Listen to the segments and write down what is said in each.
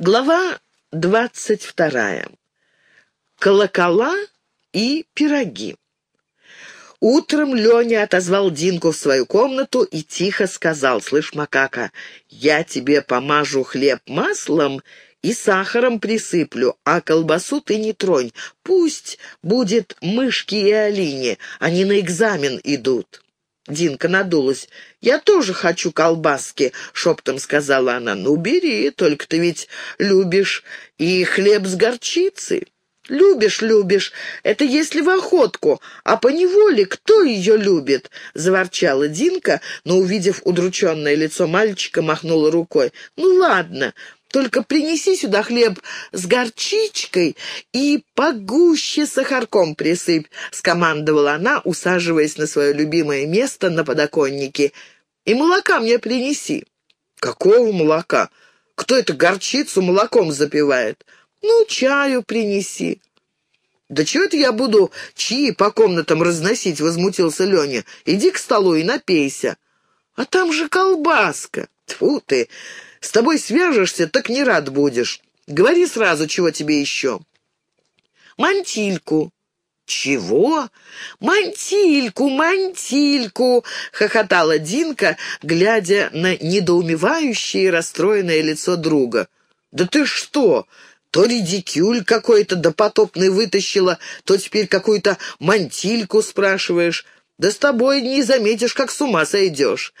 Глава двадцать вторая. Колокола и пироги. Утром Леня отозвал Динку в свою комнату и тихо сказал, «Слышь, макака, я тебе помажу хлеб маслом и сахаром присыплю, а колбасу ты не тронь. Пусть будет мышки и Алине, они на экзамен идут». Динка надулась. «Я тоже хочу колбаски», — шептом сказала она. «Ну, бери, только ты ведь любишь и хлеб с горчицей». «Любишь, любишь, это если в охотку, а по неволе кто ее любит?» — заворчала Динка, но, увидев удрученное лицо мальчика, махнула рукой. «Ну ладно, только принеси сюда хлеб с горчичкой и погуще сахарком присыпь», — скомандовала она, усаживаясь на свое любимое место на подоконнике. «И молока мне принеси». «Какого молока? Кто это горчицу молоком запивает?» «Ну, чаю принеси». «Да чего это я буду чаи по комнатам разносить?» — возмутился Леня. «Иди к столу и напейся». «А там же колбаска!» Тьфу ты! С тобой свяжешься, так не рад будешь. Говори сразу, чего тебе еще. Мантильку. «Чего? Мантильку, мантильку!» — хохотала Динка, глядя на недоумевающее и расстроенное лицо друга. «Да ты что? То редикюль какой-то допотопный вытащила, то теперь какую-то мантильку спрашиваешь. Да с тобой не заметишь, как с ума сойдешь.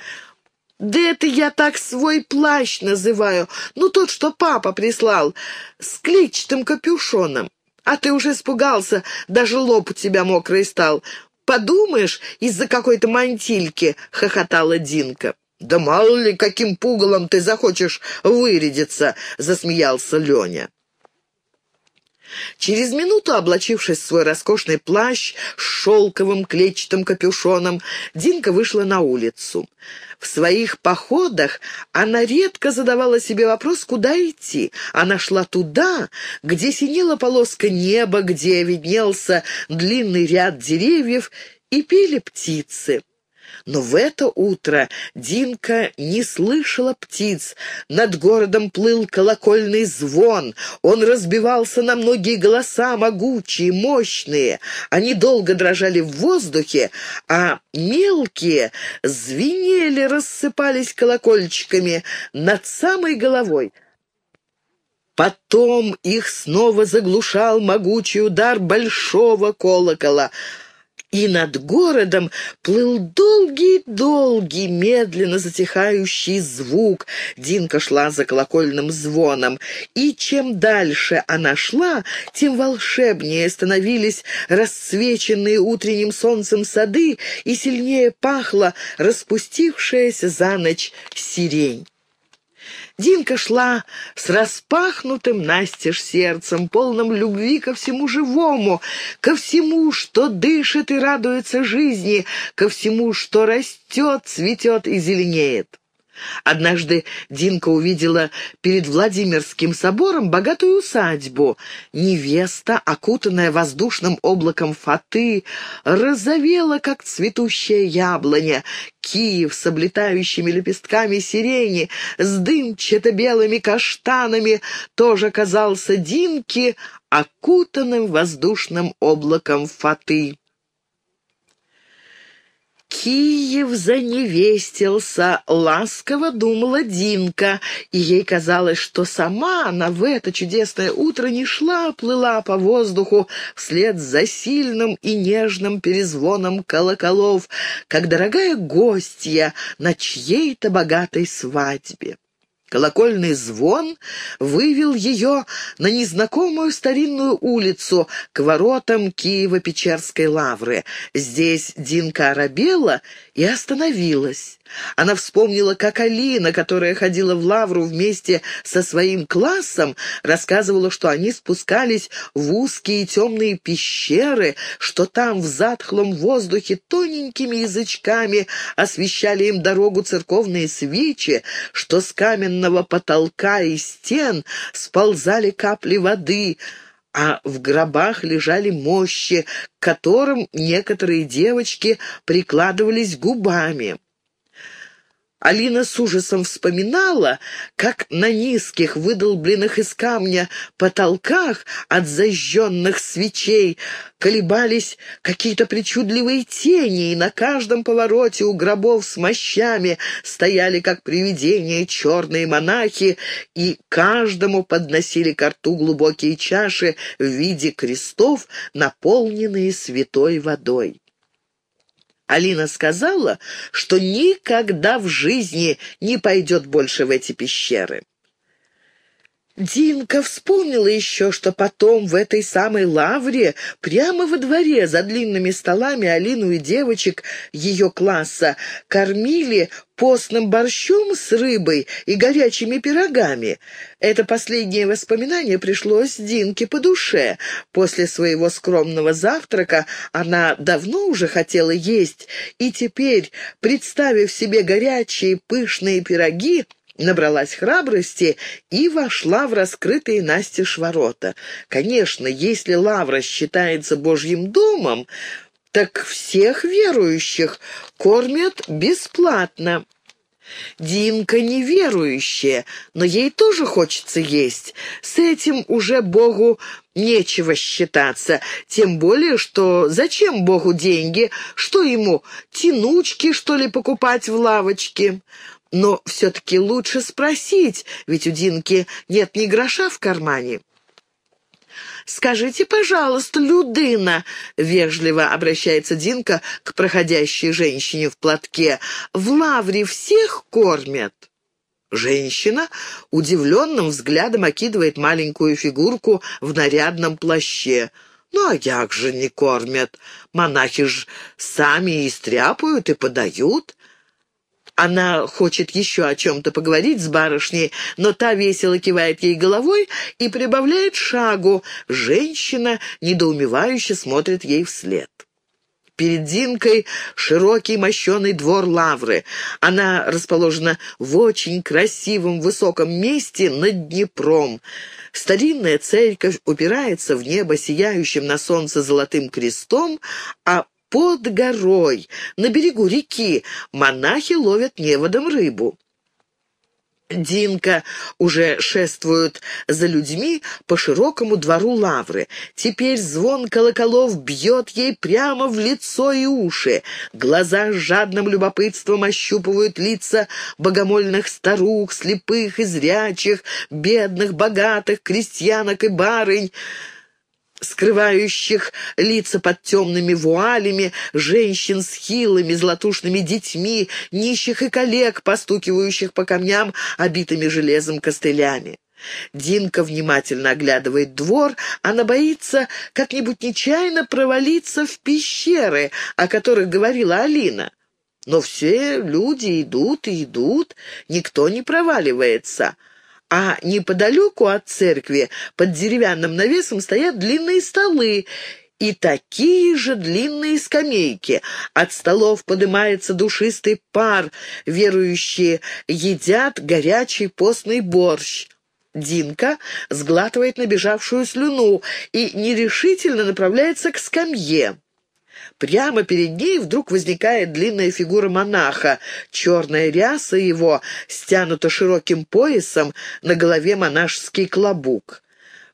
«Да это я так свой плащ называю, ну тот, что папа прислал, с клетчатым капюшоном. А ты уже испугался, даже лоб у тебя мокрый стал. Подумаешь, из-за какой-то мантильки», — хохотала Динка. «Да мало ли, каким пугалом ты захочешь вырядиться», — засмеялся Леня. Через минуту, облачившись в свой роскошный плащ с шелковым клетчатым капюшоном, Динка вышла на улицу. В своих походах она редко задавала себе вопрос, куда идти. Она шла туда, где синела полоска неба, где виднелся длинный ряд деревьев, и пели птицы. Но в это утро Динка не слышала птиц. Над городом плыл колокольный звон. Он разбивался на многие голоса, могучие, мощные. Они долго дрожали в воздухе, а мелкие звенели, рассыпались колокольчиками над самой головой. Потом их снова заглушал могучий удар большого колокола — и над городом плыл долгий-долгий, медленно затихающий звук. Динка шла за колокольным звоном, и чем дальше она шла, тем волшебнее становились расцвеченные утренним солнцем сады, и сильнее пахла распустившаяся за ночь сирень. Динка шла с распахнутым настежь сердцем, полным любви ко всему живому, ко всему, что дышит и радуется жизни, ко всему, что растет, цветет и зеленеет. Однажды Динка увидела перед Владимирским собором богатую усадьбу. Невеста, окутанная воздушным облаком фаты, розовела, как цветущая яблоня. Киев с облетающими лепестками сирени, с дымчато-белыми каштанами, тоже казался Динке окутанным воздушным облаком фаты. Киев заневестился, ласково думала Динка, и ей казалось, что сама она в это чудесное утро не шла, а плыла по воздуху вслед за сильным и нежным перезвоном колоколов, как дорогая гостья на чьей-то богатой свадьбе. Колокольный звон вывел ее на незнакомую старинную улицу к воротам Киево-Печерской лавры. Здесь Динка оробела и остановилась. Она вспомнила, как Алина, которая ходила в лавру вместе со своим классом, рассказывала, что они спускались в узкие темные пещеры, что там в затхлом воздухе тоненькими язычками освещали им дорогу церковные свечи, что с каменного потолка и стен сползали капли воды, а в гробах лежали мощи, к которым некоторые девочки прикладывались губами. Алина с ужасом вспоминала, как на низких, выдолбленных из камня потолках от зажженных свечей колебались какие-то причудливые тени, и на каждом повороте у гробов с мощами стояли, как привидения, черные монахи, и каждому подносили к рту глубокие чаши в виде крестов, наполненные святой водой. Алина сказала, что никогда в жизни не пойдет больше в эти пещеры. Динка вспомнила еще, что потом в этой самой лавре, прямо во дворе, за длинными столами Алину и девочек ее класса кормили постным борщом с рыбой и горячими пирогами. Это последнее воспоминание пришлось Динке по душе. После своего скромного завтрака она давно уже хотела есть, и теперь, представив себе горячие пышные пироги, набралась храбрости и вошла в раскрытые настежь ворота. Конечно, если лавра считается Божьим домом, так всех верующих кормят бесплатно. Динка неверующая, но ей тоже хочется есть. С этим уже Богу нечего считаться, тем более, что зачем Богу деньги, что ему, тянучки, что ли, покупать в лавочке? Но все-таки лучше спросить, ведь у Динки нет ни гроша в кармане. «Скажите, пожалуйста, Людына», — вежливо обращается Динка к проходящей женщине в платке, «в лавре всех кормят?» Женщина удивленным взглядом окидывает маленькую фигурку в нарядном плаще. «Ну, а як же не кормят? Монахи ж сами и стряпают, и подают». Она хочет еще о чем-то поговорить с барышней, но та весело кивает ей головой и прибавляет шагу. Женщина недоумевающе смотрит ей вслед. Перед Динкой широкий мощеный двор лавры. Она расположена в очень красивом высоком месте над Днепром. Старинная церковь упирается в небо сияющим на солнце золотым крестом, а под горой, на берегу реки, монахи ловят неводом рыбу. Динка уже шествует за людьми по широкому двору лавры. Теперь звон колоколов бьет ей прямо в лицо и уши. Глаза с жадным любопытством ощупывают лица богомольных старух, слепых и зрячих, бедных, богатых, крестьянок и барынь скрывающих лица под темными вуалями, женщин с хилыми золотушными детьми, нищих и коллег, постукивающих по камням, обитыми железом костылями. Динка внимательно оглядывает двор, она боится как-нибудь нечаянно провалиться в пещеры, о которых говорила Алина. Но все люди идут и идут, никто не проваливается а неподалеку от церкви под деревянным навесом стоят длинные столы, и такие же длинные скамейки. От столов поднимается душистый пар, верующие едят горячий постный борщ. Динка сглатывает набежавшую слюну и нерешительно направляется к скамье. Прямо перед ней вдруг возникает длинная фигура монаха. Черная ряса его стянута широким поясом, на голове монашеский клобук.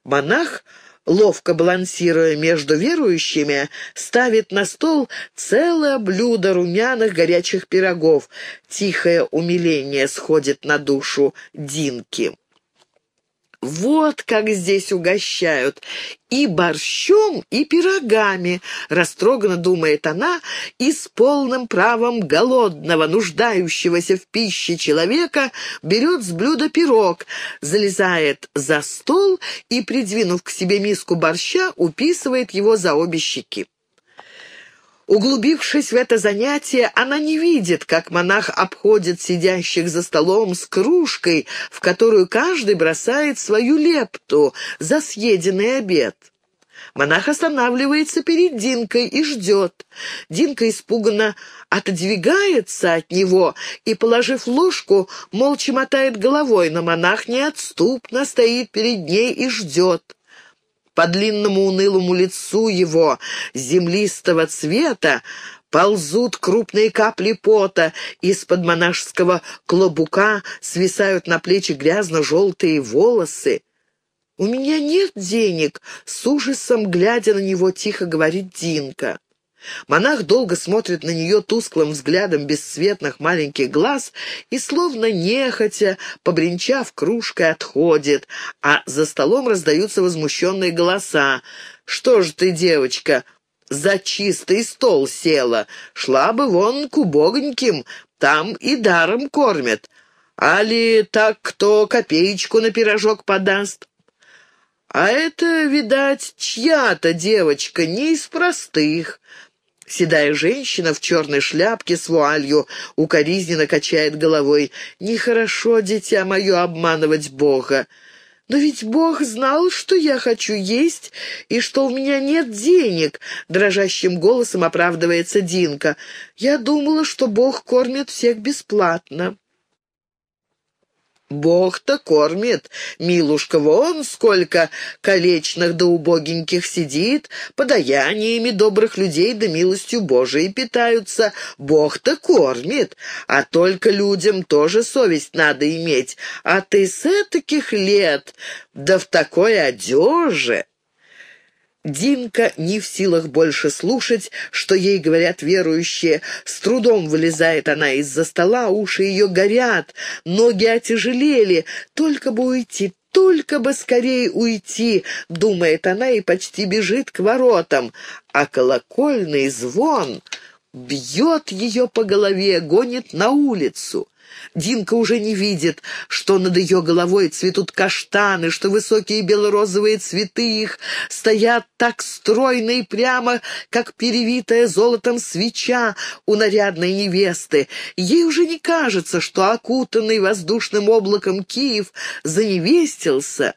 Монах ловко балансируя между верующими, ставит на стол целое блюдо румяных горячих пирогов. Тихое умиление сходит на душу Динки. Вот как здесь угощают. И борщом, и пирогами, растроганно думает она, и с полным правом голодного, нуждающегося в пище человека берет с блюда пирог, залезает за стол и, придвинув к себе миску борща, уписывает его за обе щеки. Углубившись в это занятие, она не видит, как монах обходит сидящих за столом с кружкой, в которую каждый бросает свою лепту за съеденный обед. Монах останавливается перед Динкой и ждет. Динка испуганно отодвигается от него и, положив ложку, молча мотает головой, но монах неотступно стоит перед ней и ждет. По длинному унылому лицу его, землистого цвета, Ползут крупные капли пота, из-под монашеского клобука свисают на плечи грязно-желтые волосы. «У меня нет денег», — с ужасом, глядя на него, тихо говорит Динка. Монах долго смотрит на нее тусклым взглядом бесцветных маленьких глаз и, словно нехотя, побренчав кружкой, отходит, а за столом раздаются возмущенные голоса. «Что ж ты, девочка, за чистый стол села? Шла бы вон к убогоньким, там и даром кормят. Али так кто копеечку на пирожок подаст?» «А это, видать, чья-то девочка, не из простых». Седая женщина в черной шляпке с вуалью укоризненно качает головой. «Нехорошо, дитя мое, обманывать Бога. Но ведь Бог знал, что я хочу есть и что у меня нет денег», — дрожащим голосом оправдывается Динка. «Я думала, что Бог кормит всех бесплатно». Бог-то кормит, милушка, вон сколько колечных да убогеньких сидит, подаяниями добрых людей да милостью Божией питаются. Бог-то кормит, а только людям тоже совесть надо иметь. А ты с таких лет, да в такой одежде... Динка не в силах больше слушать, что ей говорят верующие. С трудом вылезает она из-за стола, уши ее горят, ноги отяжелели. Только бы уйти, только бы скорее уйти, думает она и почти бежит к воротам. А колокольный звон бьет ее по голове, гонит на улицу. Динка уже не видит, что над ее головой цветут каштаны, что высокие белорозовые цветы их стоят так стройно и прямо, как перевитая золотом свеча у нарядной невесты. Ей уже не кажется, что окутанный воздушным облаком Киев заневестился,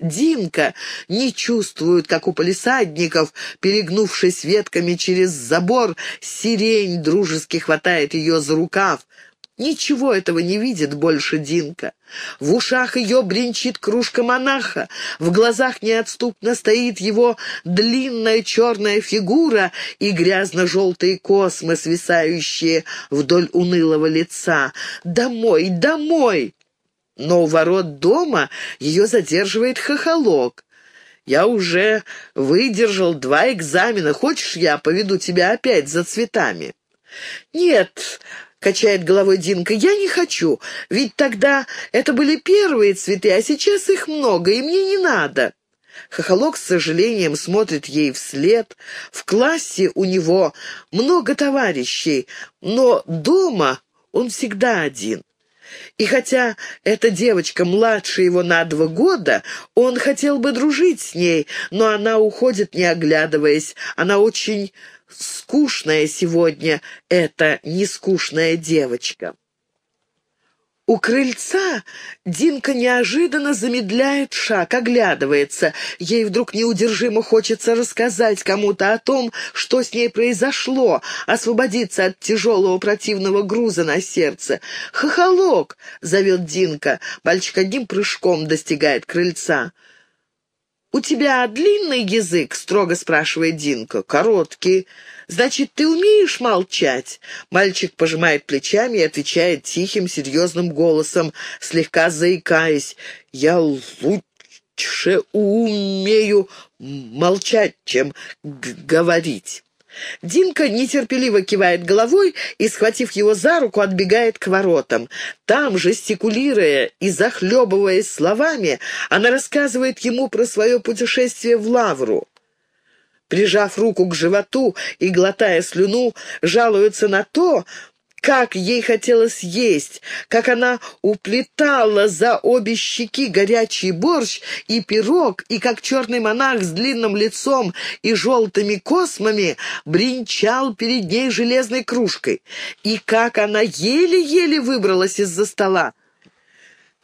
Динка не чувствует, как у полисадников, перегнувшись ветками через забор, сирень дружески хватает ее за рукав. Ничего этого не видит больше Динка. В ушах ее бренчит кружка монаха, в глазах неотступно стоит его длинная черная фигура и грязно-желтые космы, свисающие вдоль унылого лица. «Домой, домой!» Но у ворот дома ее задерживает хохолок. «Я уже выдержал два экзамена. Хочешь, я поведу тебя опять за цветами?» «Нет, — качает головой Динка. «Я не хочу, ведь тогда это были первые цветы, а сейчас их много, и мне не надо». Хохолок с сожалением смотрит ей вслед. В классе у него много товарищей, но дома он всегда один. И хотя эта девочка младше его на два года, он хотел бы дружить с ней, но она уходит, не оглядываясь. Она очень скучная сегодня эта нескучная девочка. У крыльца Динка неожиданно замедляет шаг, оглядывается. Ей вдруг неудержимо хочется рассказать кому-то о том, что с ней произошло, освободиться от тяжелого противного груза на сердце. «Хохолок!» — зовет Динка. Мальчик одним прыжком достигает крыльца. «У тебя длинный язык?» — строго спрашивает Динка. «Короткий. Значит, ты умеешь молчать?» Мальчик пожимает плечами и отвечает тихим, серьезным голосом, слегка заикаясь. «Я лучше умею молчать, чем говорить». Динка нетерпеливо кивает головой и, схватив его за руку, отбегает к воротам. Там, жестикулируя и захлебываясь словами, она рассказывает ему про свое путешествие в Лавру. Прижав руку к животу и глотая слюну, жалуется на то, как ей хотелось есть, как она уплетала за обе щеки горячий борщ и пирог, и как черный монах с длинным лицом и желтыми космами бренчал перед ней железной кружкой, и как она еле-еле выбралась из-за стола.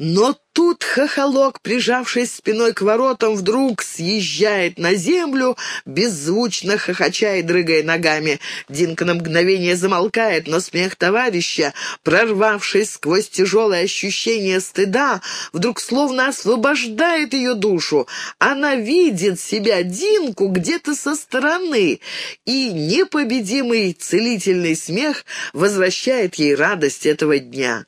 Но тут хохолок, прижавшись спиной к воротам, вдруг съезжает на землю, беззвучно хохоча и дрыгая ногами. Динка на мгновение замолкает, но смех товарища, прорвавшись сквозь тяжелое ощущение стыда, вдруг словно освобождает ее душу. Она видит себя, Динку, где-то со стороны, и непобедимый целительный смех возвращает ей радость этого дня.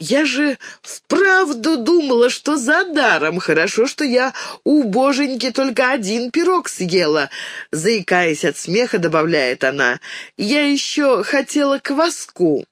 Я же вправду думала, что за даром. Хорошо, что я у боженьки только один пирог съела. Заикаясь от смеха, добавляет она. Я еще хотела кваску.